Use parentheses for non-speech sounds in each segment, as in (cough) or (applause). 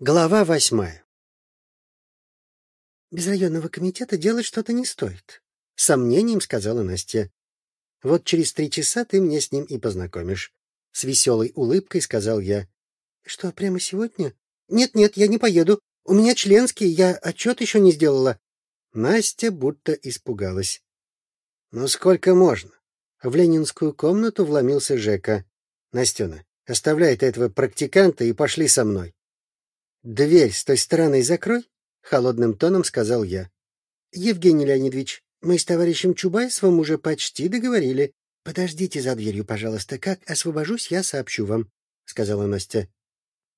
Глава восьмая. Без районного комитета делать что-то не стоит, сомнением сказала Настя. Вот через три часа ты мне с ним и познакомишь. С веселой улыбкой сказал я. Что, прямо сегодня? Нет, нет, я не поеду. У меня членский, я отчет еще не сделала. Настя будто испугалась. Ну сколько можно? В ленинскую комнату вломился Жека. Настена, оставляй ты этого практиканта и пошли со мной. Дверь с той стороны закрой, холодным тоном сказал я. Евгений Леонидович, мы с товарищем Чубайсовым уже почти договорили. Подождите за дверью, пожалуйста. Как освобожусь, я сообщу вам, сказала Настя.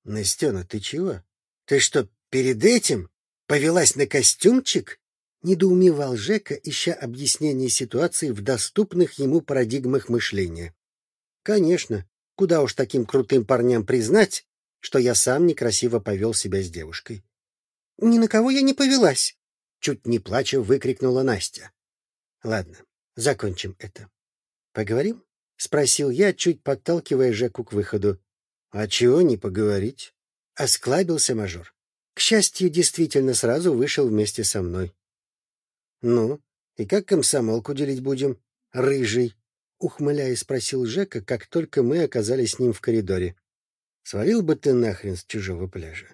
Настена, ты чего? Ты что, перед этим повелась на костюмчик? недоумевал Жека, ища объяснение ситуации в доступных ему парадигмах мышления. Конечно, куда уж таким крутым парням признать, что я сам некрасиво повел себя с девушкой. — Ни на кого я не повелась! — чуть не плача выкрикнула Настя. — Ладно, закончим это. — Поговорим? — спросил я, чуть подталкивая Жеку к выходу. — А чего не поговорить? — осклабился мажор. К счастью, действительно сразу вышел вместе со мной. — Ну, и как комсомолку делить будем? Рыжий, — ухмыляясь спросил Жека, как только мы оказались с ним в коридоре. Свалил бы ты нахрен с чужого пляжа.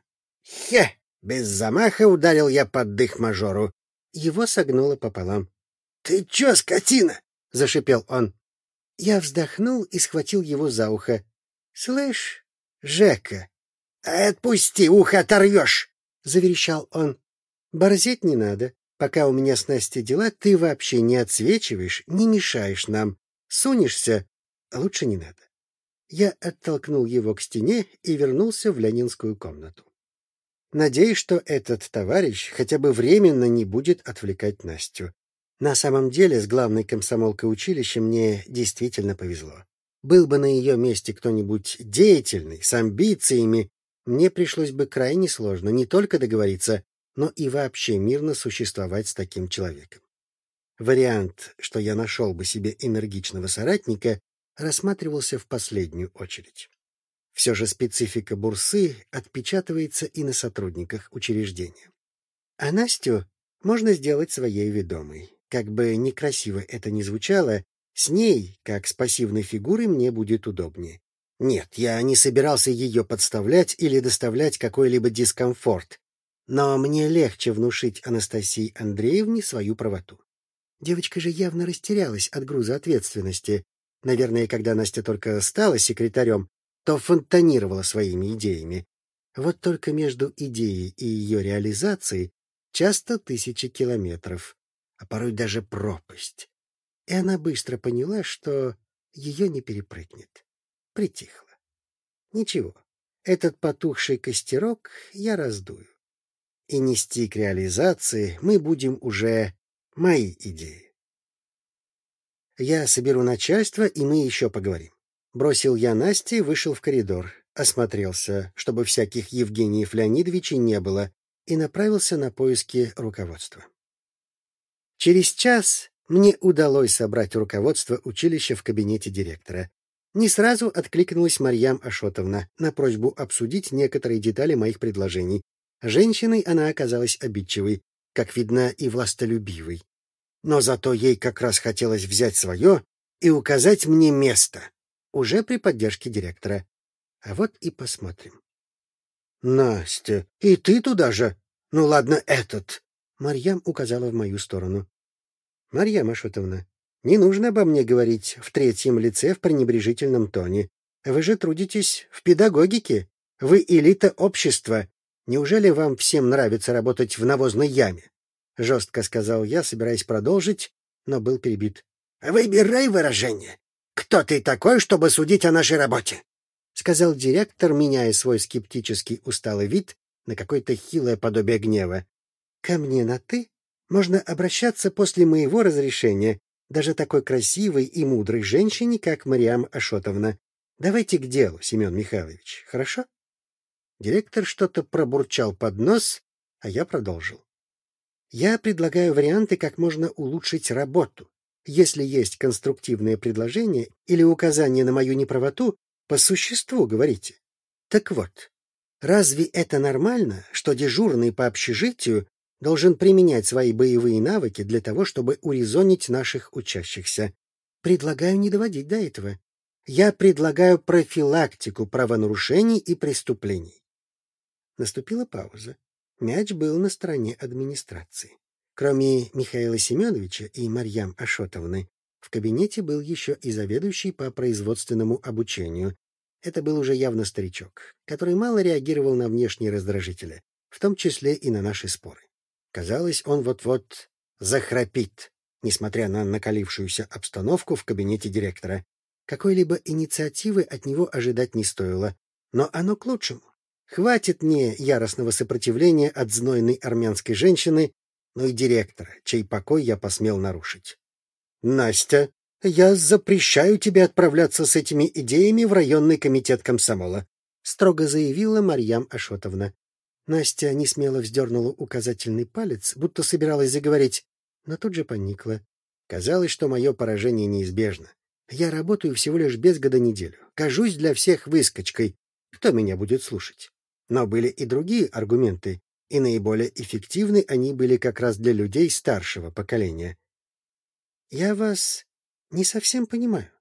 Хе! Без замаха ударил я под дых мажору. Его согнуло пополам. — Ты чё, скотина? — зашипел он. Я вздохнул и схватил его за ухо. — Слышь, Жека, отпусти, ухо оторвешь! — заверещал он. — Борзеть не надо. Пока у меня с Настей дела, ты вообще не отсвечиваешь, не мешаешь нам. Сунешься — лучше не надо. Я оттолкнул его к стене и вернулся в ленинскую комнату. Надеюсь, что этот товарищ хотя бы временно не будет отвлекать Настю. На самом деле, с главной комсомолкой училища мне действительно повезло. Был бы на ее месте кто-нибудь деятельный, с амбициями, мне пришлось бы крайне сложно не только договориться, но и вообще мирно существовать с таким человеком. Вариант, что я нашел бы себе энергичного соратника, рассматривался в последнюю очередь. Все же специфика бурсы отпечатывается и на сотрудниках учреждения. А Настю можно сделать своей ведомой. Как бы некрасиво это ни звучало, с ней, как с пассивной фигурой, мне будет удобнее. Нет, я не собирался ее подставлять или доставлять какой-либо дискомфорт, но мне легче внушить Анастасии Андреевне свою правоту. Девочка же явно растерялась от груза ответственности, Наверное, когда Настя только стала секретарем, то фонтанировала своими идеями. Вот только между идеей и ее реализацией часто тысячи километров, а порой даже пропасть. И она быстро поняла, что ее не перепрыгнет. Притихла. Ничего, этот потухший костерок я раздую. И нести к реализации мы будем уже мои идеи. Я соберу начальство, и мы еще поговорим. Бросил я Насте и вышел в коридор, осмотрелся, чтобы всяких Евгениев Леонидовичей не было, и направился на поиски руководства. Через час мне удалось собрать руководство училища в кабинете директора. Не сразу откликнулась Марьям Ашотовна на просьбу обсудить некоторые детали моих предложений. Женщиной она оказалась обидчивой, как видно, и властолюбивой но зато ей как раз хотелось взять свое и указать мне место, уже при поддержке директора. А вот и посмотрим. — Настя, и ты туда же? Ну ладно, этот. Марьям указала в мою сторону. — Марья Машутовна, не нужно обо мне говорить в третьем лице в пренебрежительном тоне. Вы же трудитесь в педагогике. Вы элита общества. Неужели вам всем нравится работать в навозной яме? — жестко сказал я, собираясь продолжить, но был перебит. — Выбирай выражение. Кто ты такой, чтобы судить о нашей работе? — сказал директор, меняя свой скептический усталый вид на какое-то хилое подобие гнева. — Ко мне на «ты» можно обращаться после моего разрешения, даже такой красивой и мудрой женщине, как Мариам Ашотовна. Давайте к делу, Семен Михайлович, хорошо? Директор что-то пробурчал под нос, а я продолжил. Я предлагаю варианты, как можно улучшить работу. Если есть конструктивное предложение или указание на мою неправоту, по существу говорите. Так вот, Разве это нормально, что дежурный по общежитию должен применять свои боевые навыки для того, чтобы урезонить наших учащихся? Предлагаю не доводить до этого. Я предлагаю профилактику правонарушений и преступлений. Наступила пауза. Мяч был на стороне администрации. Кроме Михаила Семеновича и Марьям Ашотовны, в кабинете был еще и заведующий по производственному обучению. Это был уже явно старичок, который мало реагировал на внешние раздражители, в том числе и на наши споры. Казалось, он вот-вот захрапит, несмотря на накалившуюся обстановку в кабинете директора. Какой-либо инициативы от него ожидать не стоило, но оно к лучшему. Хватит мне яростного сопротивления от знойной армянской женщины, но и директора, чей покой я посмел нарушить. Настя, я запрещаю тебе отправляться с этими идеями в районный комитет комсомола, строго заявила Марьям Ашотовна. Настя несмело вздернула указательный палец, будто собиралась заговорить, но тут же поникла. Казалось, что мое поражение неизбежно. Я работаю всего лишь без года неделю. Кажусь для всех выскочкой. Кто меня будет слушать? Но были и другие аргументы, и наиболее эффективны они были как раз для людей старшего поколения. Я вас не совсем понимаю.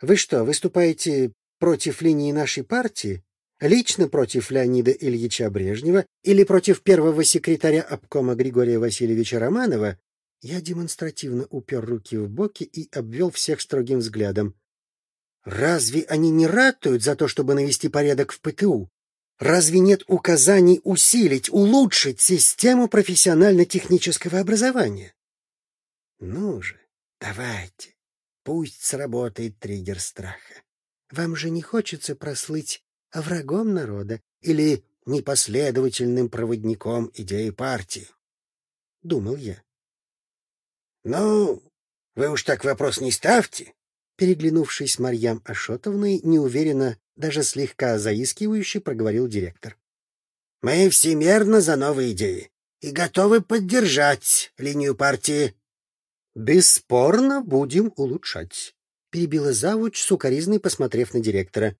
Вы что, выступаете против линии нашей партии? Лично против Леонида Ильича Брежнева или против первого секретаря обкома Григория Васильевича Романова? Я демонстративно упер руки в боки и обвел всех строгим взглядом. Разве они не ратуют за то, чтобы навести порядок в ПТУ? Разве нет указаний усилить, улучшить систему профессионально-технического образования? Ну же, давайте, пусть сработает триггер страха. Вам же не хочется прослыть врагом народа или непоследовательным проводником идеи партии? Думал я. Ну, вы уж так вопрос не ставьте. Переглянувшись с Марьям Ашотовной, неуверенно, даже слегка заискивающе проговорил директор. Мы всемерно за новые идеи и готовы поддержать линию партии. Бесспорно будем улучшать, перебила завуч сукаризной, посмотрев на директора.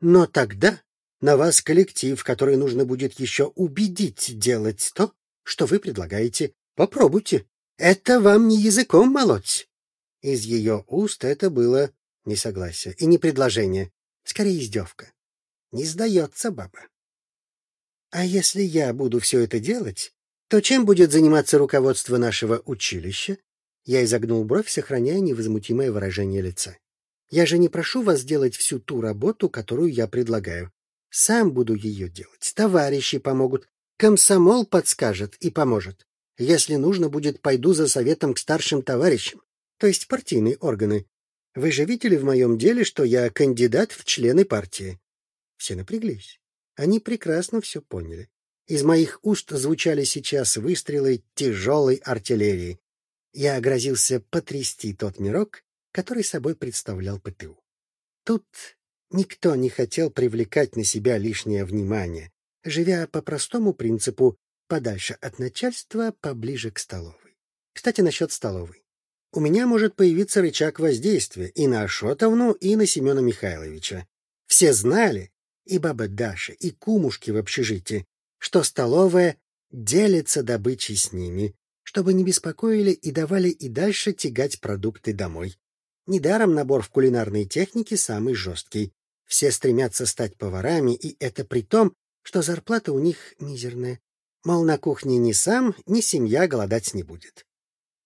Но тогда на вас коллектив, который нужно будет еще убедить делать то, что вы предлагаете. Попробуйте. Это вам не языком молоть. Из ее уст это было не согласие и не предложение, скорее издевка. Не сдается баба. А если я буду все это делать, то чем будет заниматься руководство нашего училища? Я изогнул бровь, сохраняя невозмутимое выражение лица. Я же не прошу вас делать всю ту работу, которую я предлагаю. Сам буду ее делать. Товарищи помогут. Комсомол подскажет и поможет. Если нужно будет, пойду за советом к старшим товарищам, то есть партийные органы. Вы же видели в моем деле, что я кандидат в члены партии. Все напряглись. Они прекрасно все поняли. Из моих уст звучали сейчас выстрелы тяжелой артиллерии. Я грозился потрясти тот мирок, который собой представлял ПТУ. Тут никто не хотел привлекать на себя лишнее внимание, живя по простому принципу подальше от начальства, поближе к столовой. Кстати, насчет столовой. У меня может появиться рычаг воздействия и на Ашотовну, и на Семена Михайловича. Все знали, и баба Даша, и кумушки в общежитии, что столовая делится добычей с ними, чтобы не беспокоили и давали и дальше тягать продукты домой. Недаром набор в кулинарной технике самый жесткий. Все стремятся стать поварами, и это при том, что зарплата у них мизерная. Мол, на кухне ни сам, ни семья голодать не будет.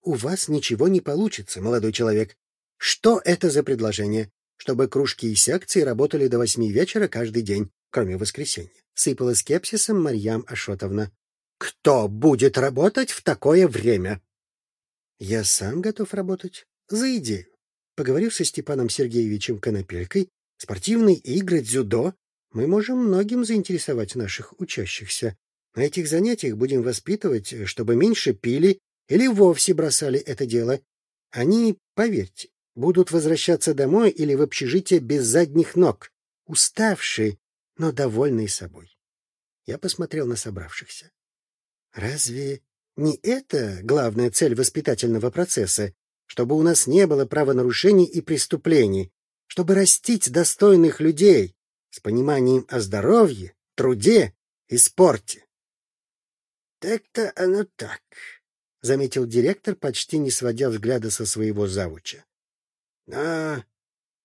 У вас ничего не получится, молодой человек. Что это за предложение? Чтобы кружки и секции работали до восьми вечера каждый день, кроме воскресенья. Сыпала скепсисом Марьям Ашотовна. Кто будет работать в такое время? Я сам готов работать. За идею. Поговорив со Степаном Сергеевичем Конопелькой, спортивные игры, дзюдо, мы можем многим заинтересовать наших учащихся. На этих занятиях будем воспитывать, чтобы меньше пили или вовсе бросали это дело. Они, поверьте, будут возвращаться домой или в общежитие без задних ног, уставшие, но довольные собой. Я посмотрел на собравшихся. Разве не это главная цель воспитательного процесса, чтобы у нас не было правонарушений и преступлений, чтобы растить достойных людей с пониманием о здоровье, труде испорти. Так-то оно так, заметил директор, почти не сводя взгляда со своего завуча. Но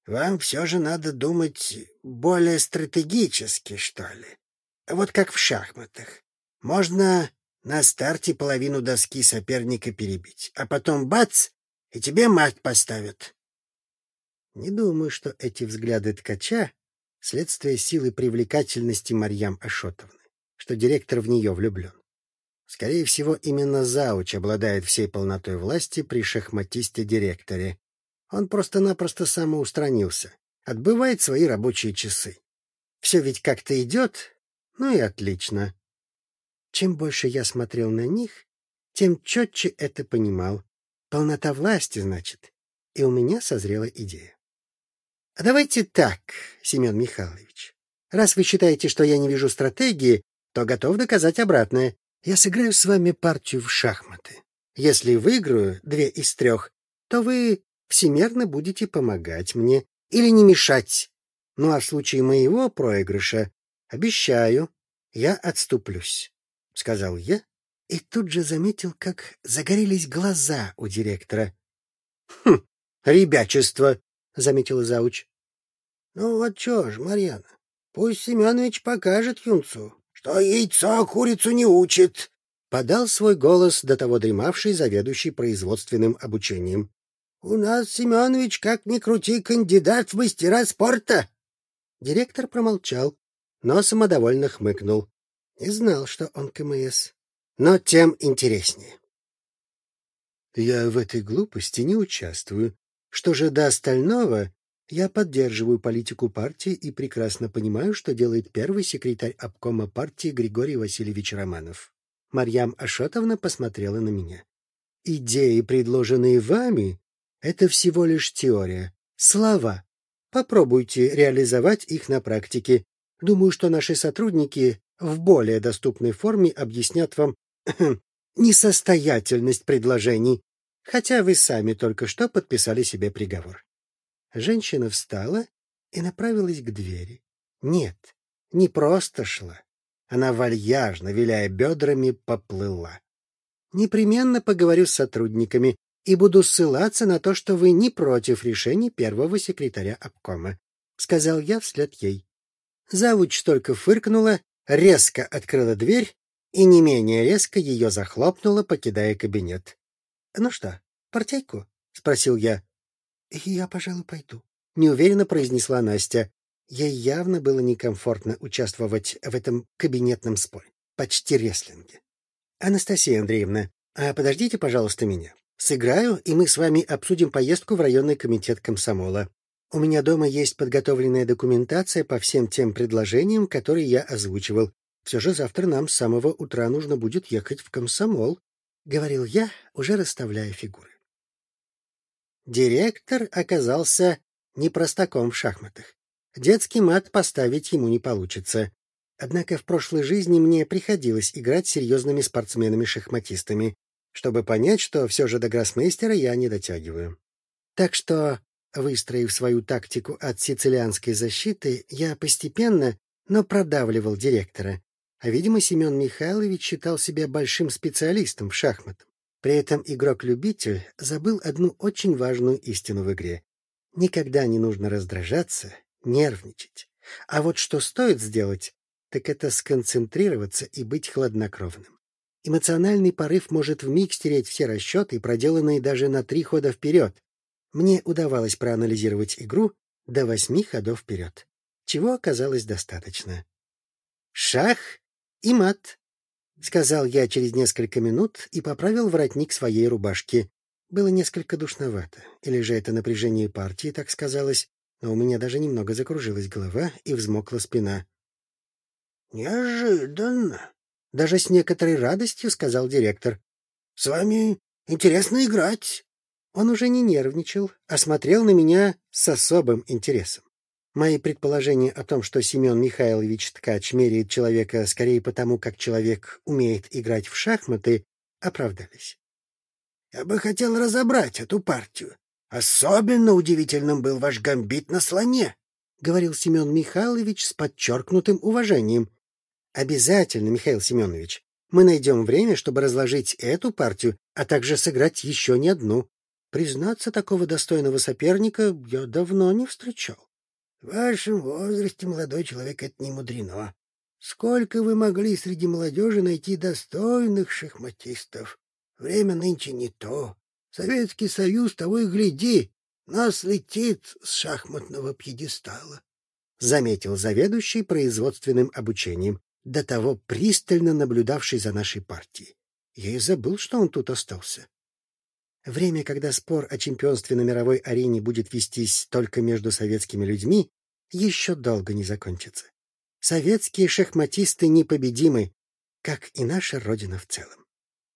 вам все же надо думать более стратегически, что ли. Вот как в шахматах. Можно на старте половину доски соперника перебить, а потом бац, и тебе мать поставят. Не думаю, что эти взгляды ткача — следствие силы привлекательности Марьям Ашотовны, что директор в нее влюблен. Скорее всего, именно Зауч обладает всей полнотой власти при шахматисте-директоре. Он просто-напросто самоустранился, отбывает свои рабочие часы. Все ведь как-то идет, ну и отлично. Чем больше я смотрел на них, тем четче это понимал. Полнота власти, значит. И у меня созрела идея. А давайте так, Семен Михайлович. Раз вы считаете, что я не вижу стратегии, то готов доказать обратное. Я сыграю с вами партию в шахматы. Если выиграю две из трех, то вы всемерно будете помогать мне или не мешать. Ну а в случае моего проигрыша, обещаю, я отступлюсь, — сказал я и тут же заметил, как загорелись глаза у директора. — Хм, ребячество, — заметила зауч. — Ну вот что ж, Марьяна, пусть Семенович покажет юнцу, что яйцо курицу не учит, — подал свой голос до того дремавший заведующий производственным обучением. — У нас, Семенович, как ни крути, кандидат в мастера спорта. Директор промолчал, но самодовольно хмыкнул. Не знал, что он КМС. Но тем интереснее. Я в этой глупости не участвую. Что же до остального, я поддерживаю политику партии и прекрасно понимаю, что делает первый секретарь обкома партии Григорий Васильевич Романов. Марьям Ашотовна посмотрела на меня. Идеи, предложенные вами, это всего лишь теория, слова. Попробуйте реализовать их на практике. Думаю, что наши сотрудники в более доступной форме объяснят вам (clears throat) несостоятельность предложений, хотя вы сами только что подписали себе приговор. Женщина встала и направилась к двери. Нет, не просто шла. Она вальяжно, виляя бедрами, поплыла. Непременно поговорю с сотрудниками и буду ссылаться на то, что вы не против решений первого секретаря обкома, — сказал я вслед ей. Завуч только фыркнула, резко открыла дверь и не менее резко ее захлопнула, покидая кабинет. — Ну что, партейку? — спросил я. — Я, пожалуй, пойду, — неуверенно произнесла Настя. Ей явно было некомфортно участвовать в этом кабинетном споре, почти рестлинге. — Анастасия Андреевна, а подождите, пожалуйста, меня. Сыграю, и мы с вами обсудим поездку в районный комитет комсомола. У меня дома есть подготовленная документация по всем тем предложениям, которые я озвучивал. Все же завтра нам с самого утра нужно будет ехать в комсомол, — говорил я, уже расставляя фигуры. Директор оказался не простаком в шахматах. Детский мат поставить ему не получится. Однако в прошлой жизни мне приходилось играть с серьезными спортсменами-шахматистами, чтобы понять, что все же до гроссмейстера я не дотягиваю. Так что, выстроив свою тактику от сицилианской защиты, я постепенно, но продавливал директора. А, видимо, Семен Михайлович считал себя большим специалистом в шахматах. При этом игрок-любитель забыл одну очень важную истину в игре. Никогда не нужно раздражаться, нервничать. А вот что стоит сделать, так это сконцентрироваться и быть хладнокровным. Эмоциональный порыв может вмиг стереть все расчеты, проделанные даже на три хода вперед. Мне удавалось проанализировать игру до восьми ходов вперед, чего оказалось достаточно. Шах и мат. — сказал я через несколько минут и поправил воротник своей рубашки. Было несколько душновато, или же это напряжение партии так сказалось, но у меня даже немного закружилась голова и взмокла спина. — Неожиданно! — даже с некоторой радостью сказал директор. — С вами интересно играть. Он уже не нервничал, а смотрел на меня с особым интересом. Мои предположения о том, что Семен Михайлович Ткач меряет человека скорее потому, как человек умеет играть в шахматы, оправдались. Я бы хотел разобрать эту партию. Особенно удивительным был ваш гамбит на слоне, — говорил Семен Михайлович с подчеркнутым уважением. Обязательно, Михаил Семенович. Мы найдем время, чтобы разложить эту партию, а также сыграть еще не одну. Признаться, такого достойного соперника я давно не встречал. — В вашем возрасте, молодой человек, это не мудрено. Сколько вы могли среди молодежи найти достойных шахматистов? Время нынче не то. Советский Союз того и гляди, нас летит с шахматного пьедестала. — заметил заведующий производственным обучением, до того пристально наблюдавший за нашей партией. Я и забыл, что он тут остался. Время, когда спор о чемпионстве на мировой арене будет вестись только между советскими людьми, еще долго не закончится. Советские шахматисты непобедимы, как и наша Родина в целом.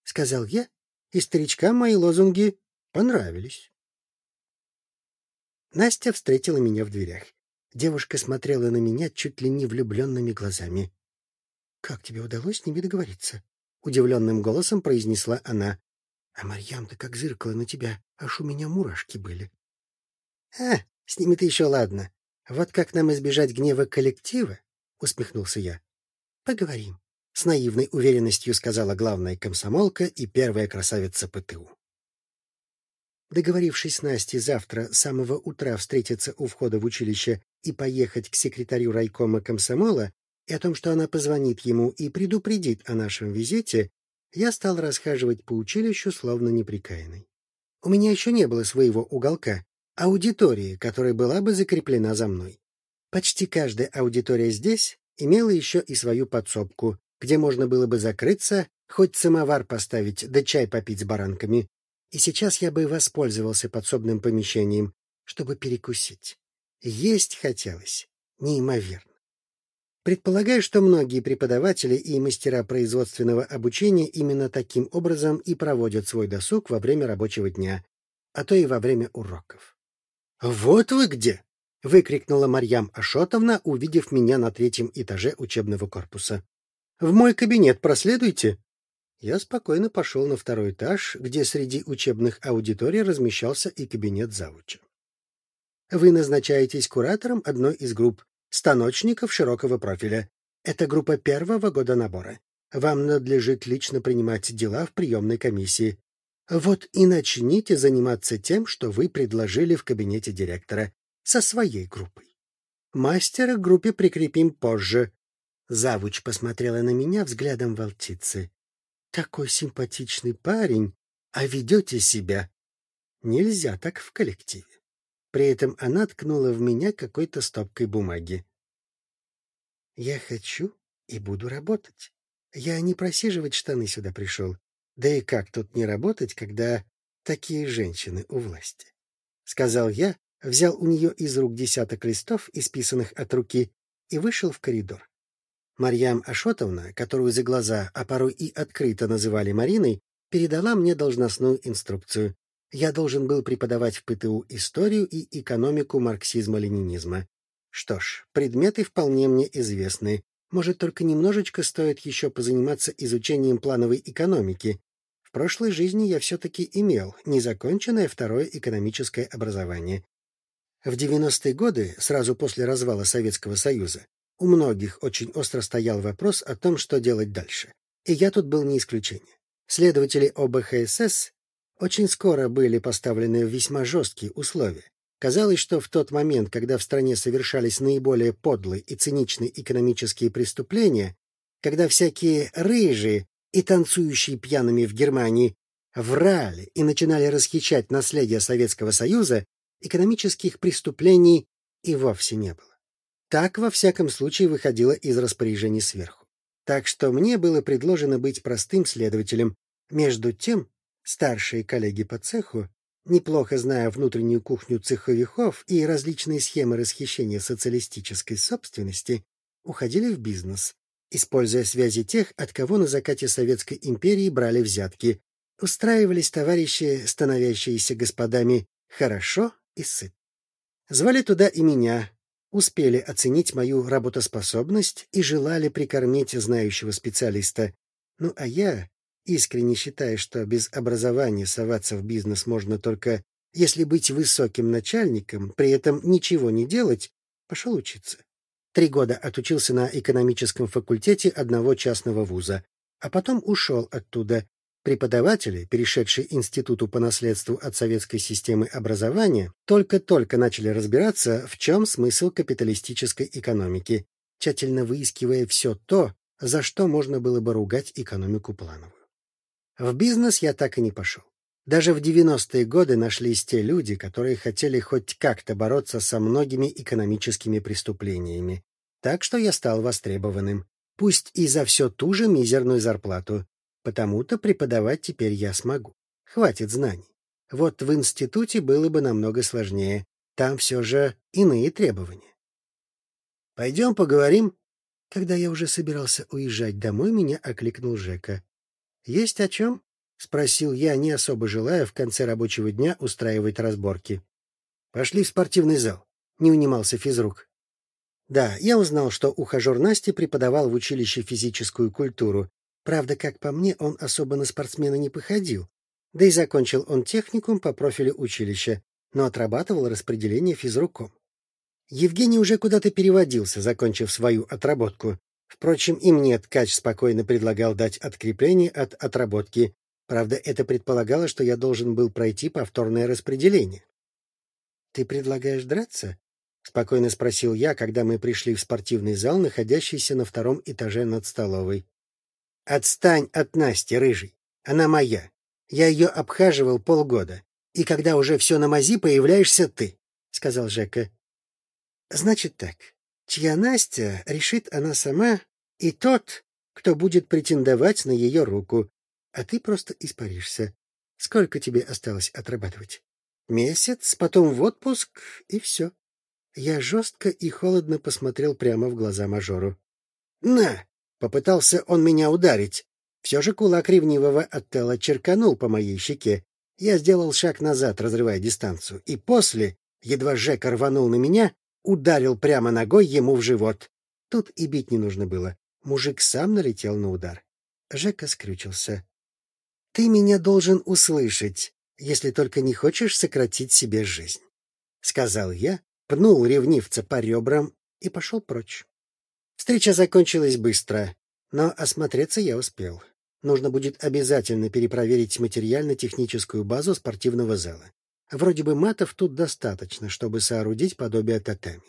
Сказал я, и старичкам мои лозунги понравились. Настя встретила меня в дверях. Девушка смотрела на меня чуть ли не влюбленными глазами. — Как тебе удалось с ними договориться? — удивленным голосом произнесла она. — А Марьям-то как зыркала на тебя, аж у меня мурашки были. — А, с ними-то еще ладно. Вот как нам избежать гнева коллектива? — усмехнулся я. — Поговорим. — с наивной уверенностью сказала главная комсомолка и первая красавица ПТУ. Договорившись с Настей завтра с самого утра встретиться у входа в училище и поехать к секретарю райкома комсомола, и о том, что она позвонит ему и предупредит о нашем визите, я стал расхаживать по училищу, словно неприкаянный. У меня еще не было своего уголка, аудитории, которая была бы закреплена за мной. Почти каждая аудитория здесь имела еще и свою подсобку, где можно было бы закрыться, хоть самовар поставить, да чай попить с баранками. И сейчас я бы воспользовался подсобным помещением, чтобы перекусить. Есть хотелось неимоверно. Предполагаю, что многие преподаватели и мастера производственного обучения именно таким образом и проводят свой досуг во время рабочего дня, а то и во время уроков. «Вот вы где!» — выкрикнула Марьям Ашотовна, увидев меня на третьем этаже учебного корпуса. «В мой кабинет проследуйте!» Я спокойно пошел на второй этаж, где среди учебных аудиторий размещался и кабинет завуча. Вы назначаетесь куратором одной из групп станочников широкого профиля. Это группа первого года набора. Вам надлежит лично принимать дела в приемной комиссии. Вот и начните заниматься тем, что вы предложили в кабинете директора, со своей группой. Мастера к группе прикрепим позже. Завуч посмотрела на меня взглядом волчицы. Такой симпатичный парень, а ведете себя. Нельзя так в коллективе. При этом она ткнула в меня какой-то стопкой бумаги. «Я хочу и буду работать. Я не просиживать штаны сюда пришел. Да и как тут не работать, когда такие женщины у власти?» — сказал я, взял у нее из рук десяток листов, исписанных от руки, и вышел в коридор. Марьям Ашотовна, которую за глаза, а порой и открыто называли Мариной, передала мне должностную инструкцию. Я должен был преподавать в ПТУ историю и экономику марксизма-ленинизма. Что ж, предметы вполне мне известны. Может, только немножечко стоит еще позаниматься изучением плановой экономики. В прошлой жизни я все-таки имел незаконченное второе экономическое образование. В 90-е годы, сразу после развала Советского Союза, у многих очень остро стоял вопрос о том, что делать дальше. И я тут был не исключение. Следователи ОБХСС очень скоро были поставлены весьма жесткие условия. Казалось, что в тот момент, когда в стране совершались наиболее подлые и циничные экономические преступления, когда всякие рыжие и танцующие пьяными в Германии врали и начинали расхищать наследие Советского Союза, экономических преступлений и вовсе не было. Так, во всяком случае, выходило из распоряжений сверху. Так что мне было предложено быть простым следователем. Между тем, Старшие коллеги по цеху, неплохо зная внутреннюю кухню цеховиков и различные схемы расхищения социалистической собственности, уходили в бизнес, используя связи тех, от кого на закате Советской империи брали взятки, устраивались товарищи, становящиеся господами хорошо и сыт. Звали туда и меня, успели оценить мою работоспособность и желали прикормить знающего специалиста. Ну а я, искренне считая, что без образования соваться в бизнес можно только если быть высоким начальником, при этом ничего не делать, пошел учиться. Три года отучился на экономическом факультете одного частного вуза, а потом ушел оттуда. Преподаватели, перешедшие институту по наследству от советской системы образования, только-только начали разбираться, в чем смысл капиталистической экономики, тщательно выискивая все то, за что можно было бы ругать экономику плановую. В бизнес я так и не пошел. Даже в 90-е годы нашлись те люди, которые хотели хоть как-то бороться со многими экономическими преступлениями. Так что я стал востребованным. Пусть и за все ту же мизерную зарплату. Потому-то преподавать теперь я смогу. Хватит знаний. Вот в институте было бы намного сложнее. Там все же иные требования. «Пойдем поговорим». Когда я уже собирался уезжать домой, меня окликнул Жека. «Есть о чем?» — спросил я, не особо желая в конце рабочего дня устраивать разборки. — Пошли в спортивный зал. Не унимался физрук. Да, я узнал, что ухажер Насти преподавал в училище физическую культуру. Правда, как по мне, он особо на спортсмена не походил. Да и закончил он техникум по профилю училища, но отрабатывал распределение физруком. Евгений уже куда-то переводился, закончив свою отработку. Впрочем, и мне ткач спокойно предлагал дать открепление от отработки, Правда, это предполагало, что я должен был пройти повторное распределение. — Ты предлагаешь драться? — спокойно спросил я, когда мы пришли в спортивный зал, находящийся на втором этаже над столовой. — Отстань от Насти, рыжий. Она моя. Я ее обхаживал полгода. И когда уже все на мази, появляешься ты, — сказал Жека. — Значит так. Чья Настя, решит она сама, и тот, кто будет претендовать на ее руку а ты просто испаришься. Сколько тебе осталось отрабатывать? Месяц, потом в отпуск, и все. Я жестко и холодно посмотрел прямо в глаза мажору. «На!» — попытался он меня ударить. Все же кулак ревнивого Оттела черканул по моей щеке. Я сделал шаг назад, разрывая дистанцию, и после, едва Жека рванул на меня, ударил прямо ногой ему в живот. Тут и бить не нужно было. Мужик сам налетел на удар. Жека скрючился. Ты меня должен услышать, если только не хочешь сократить себе жизнь, — сказал я, пнул ревнивца по ребрам и пошел прочь. Встреча закончилась быстро, но осмотреться я успел. Нужно будет обязательно перепроверить материально-техническую базу спортивного зала. Вроде бы матов тут достаточно, чтобы соорудить подобие татами.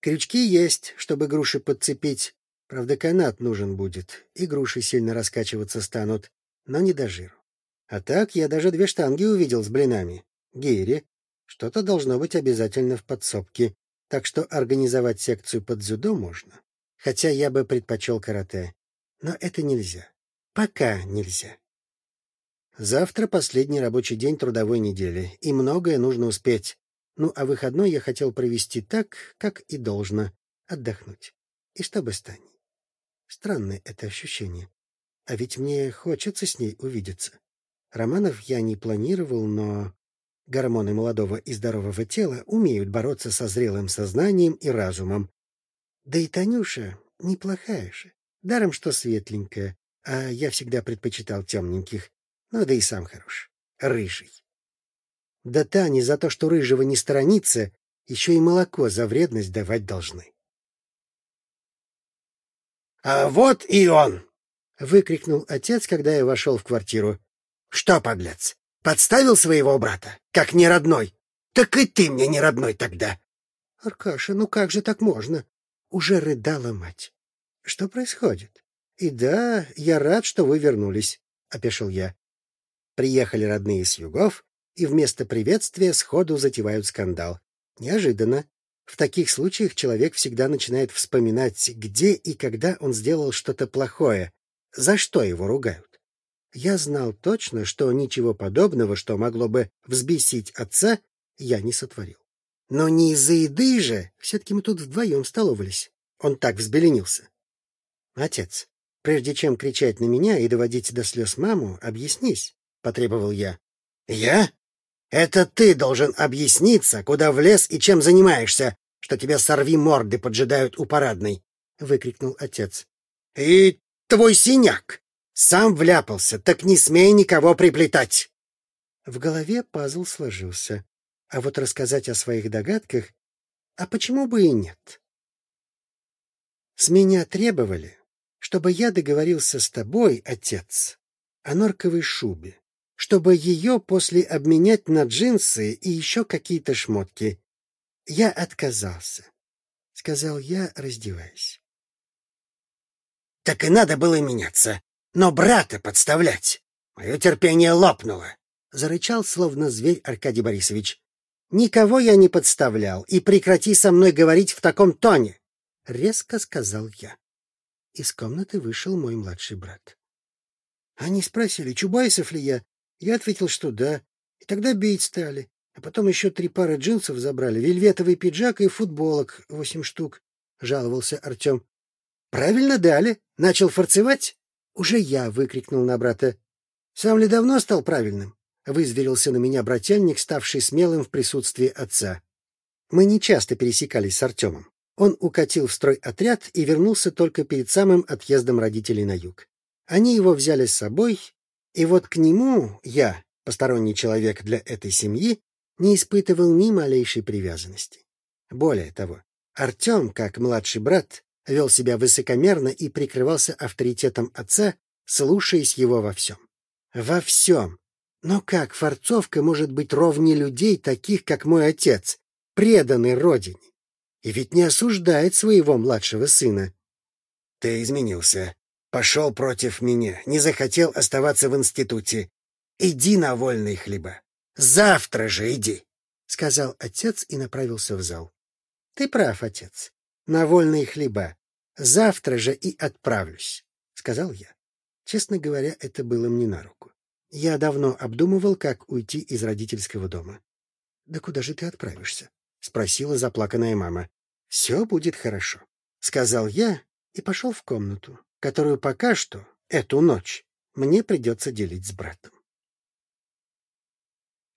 Крючки есть, чтобы груши подцепить. Правда, канат нужен будет, и груши сильно раскачиваться станут, но не до жиру. А так я даже две штанги увидел с блинами. Гири. Что-то должно быть обязательно в подсобке, так что организовать секцию под дзюдо можно. Хотя я бы предпочел карате. Но это нельзя. Пока нельзя. Завтра последний рабочий день трудовой недели, и многое нужно успеть. Ну, а выходной я хотел провести так, как и должно — отдохнуть. И чтобы станет. Странное это ощущение. А ведь мне хочется с ней увидеться. Романов я не планировал, но гормоны молодого и здорового тела умеют бороться со зрелым сознанием и разумом. Да и Танюша неплохая же, даром что светленькая, а я всегда предпочитал темненьких. Ну да и сам хорош, рыжий. Да Тане за то, что рыжего не сторонится, еще и молоко за вредность давать должны. — А вот и он! — выкрикнул отец, когда я вошел в квартиру. Что, подлец, подставил своего брата, как не родной? Так и ты мне не родной тогда. Аркаша, ну как же так можно? Уже рыдала мать. Что происходит? И да, я рад, что вы вернулись, опешил я. Приехали родные с югов, и вместо приветствия сходу затевают скандал. Неожиданно. В таких случаях человек всегда начинает вспоминать, где и когда он сделал что-то плохое, за что его ругают. Я знал точно, что ничего подобного, что могло бы взбесить отца, я не сотворил. Но не из-за еды же, все-таки мы тут вдвоем столовались. Он так взбеленился. Отец, прежде чем кричать на меня и доводить до слез маму, объяснись, — потребовал я. Я? Это ты должен объясниться, куда влез и чем занимаешься, что тебя сорви морды поджидают у парадной, — выкрикнул отец. И твой синяк! Сам вляпался, так не смей никого приплетать. В голове пазл сложился. А вот рассказать о своих догадках, а почему бы и нет? С меня требовали, чтобы я договорился с тобой, отец, о норковой шубе, чтобы ее после обменять на джинсы и еще какие-то шмотки. Я отказался, — сказал я, раздеваясь. — Так и надо было меняться, но брата подставлять. Мое терпение лопнуло, — зарычал, словно зверь Аркадий Борисович. — Никого я не подставлял, и прекрати со мной говорить в таком тоне, — резко сказал я. Из комнаты вышел мой младший брат. Они спросили, Чубайсов ли я. Я ответил, что да. И тогда бить стали. А потом еще три пары джинсов забрали, вельветовый пиджак и футболок восемь штук, — жаловался Артем. — Правильно дали. Начал форцевать? Уже я выкрикнул на брата. — Сам ли давно стал правильным? — вызверился на меня брательник, ставший смелым в присутствии отца. Мы не часто пересекались с Артемом. Он укатил в строй отряд и вернулся только перед самым отъездом родителей на юг. Они его взяли с собой, и вот к нему я, посторонний человек для этой семьи, не испытывал ни малейшей привязанности. Более того, Артем, как младший брат, вел себя высокомерно и прикрывался авторитетом отца, слушаясь его во всем. Во всем. Но как форцовка может быть ровней людей, таких, как мой отец, преданный родине? И ведь не осуждает своего младшего сына. — Ты изменился. Пошел против меня, не захотел оставаться в институте. Иди на вольные хлеба. Завтра же иди, — сказал отец и направился в зал. — Ты прав, отец. На вольные хлеба. Завтра же и отправлюсь, — сказал я. Честно говоря, это было мне на руку. Я давно обдумывал, как уйти из родительского дома. — Да куда же ты отправишься? — спросила заплаканная мама. — Все будет хорошо, — сказал я и пошел в комнату, которую пока что, эту ночь, мне придется делить с братом.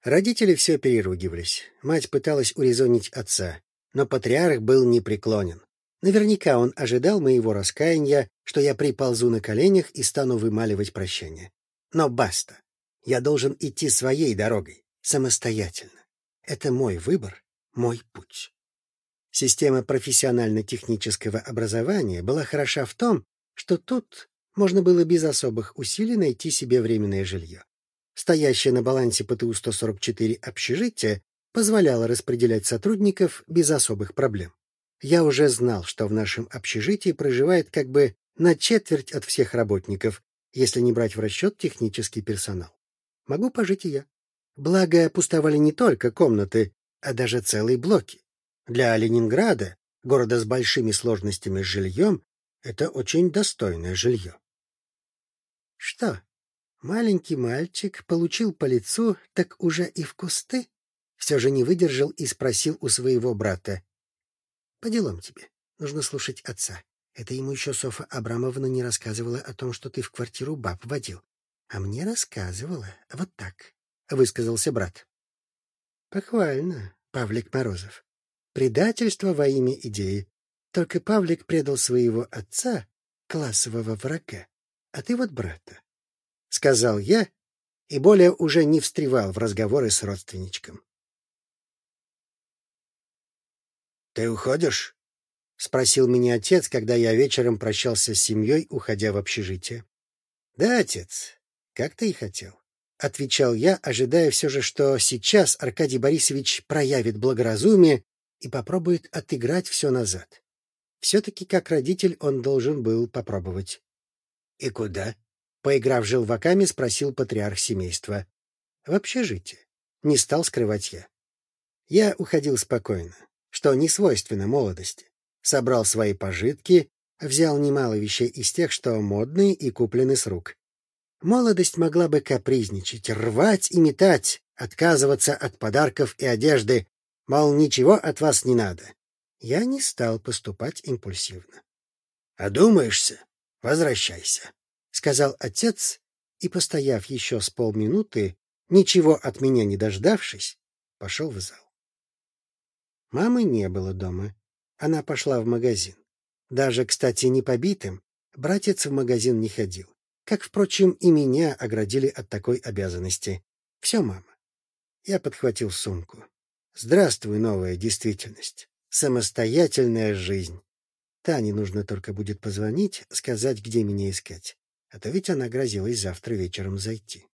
Родители все переругивались. Мать пыталась урезонить отца, но патриарх был непреклонен. Наверняка он ожидал моего раскаяния, что я приползу на коленях и стану вымаливать прощение. Но баста. Я должен идти своей дорогой, самостоятельно. Это мой выбор, мой путь. Система профессионально-технического образования была хороша в том, что тут можно было без особых усилий найти себе временное жилье. Стоящее на балансе ПТУ-144 общежитие позволяло распределять сотрудников без особых проблем. Я уже знал, что в нашем общежитии проживает как бы на четверть от всех работников, если не брать в расчет технический персонал. Могу пожить и я. Благо, пустовали не только комнаты, а даже целые блоки. Для Ленинграда, города с большими сложностями с жильем, это очень достойное жилье. Что, маленький мальчик получил по лицу, так уже и в кусты? Все же не выдержал и спросил у своего брата. По делам тебе. Нужно слушать отца. Это ему еще Софа Абрамовна не рассказывала о том, что ты в квартиру баб водил. А мне рассказывала. Вот так, — высказался брат. Похвально, Павлик Морозов. Предательство во имя идеи. Только Павлик предал своего отца, классового врага, а ты вот брата. Сказал я и более уже не встревал в разговоры с родственничком. — Ты уходишь? — спросил меня отец, когда я вечером прощался с семьей, уходя в общежитие. — Да, отец, как ты и хотел. — отвечал я, ожидая все же, что сейчас Аркадий Борисович проявит благоразумие и попробует отыграть все назад. Все-таки как родитель он должен был попробовать. — И куда? — поиграв желваками, спросил патриарх семейства. — В общежитие. Не стал скрывать я. Я уходил спокойно что не свойственно молодости. Собрал свои пожитки, взял немало вещей из тех, что модные и куплены с рук. Молодость могла бы капризничать, рвать и метать, отказываться от подарков и одежды, мол, ничего от вас не надо. Я не стал поступать импульсивно. — Одумаешься? Возвращайся, — сказал отец, и, постояв еще с полминуты, ничего от меня не дождавшись, пошел в зал. Мамы не было дома. Она пошла в магазин. Даже, кстати, не побитым, братец в магазин не ходил. Как, впрочем, и меня оградили от такой обязанности. Все, мама. Я подхватил сумку. Здравствуй, новая действительность. Самостоятельная жизнь. Тане нужно только будет позвонить, сказать, где меня искать. А то ведь она грозилась завтра вечером зайти.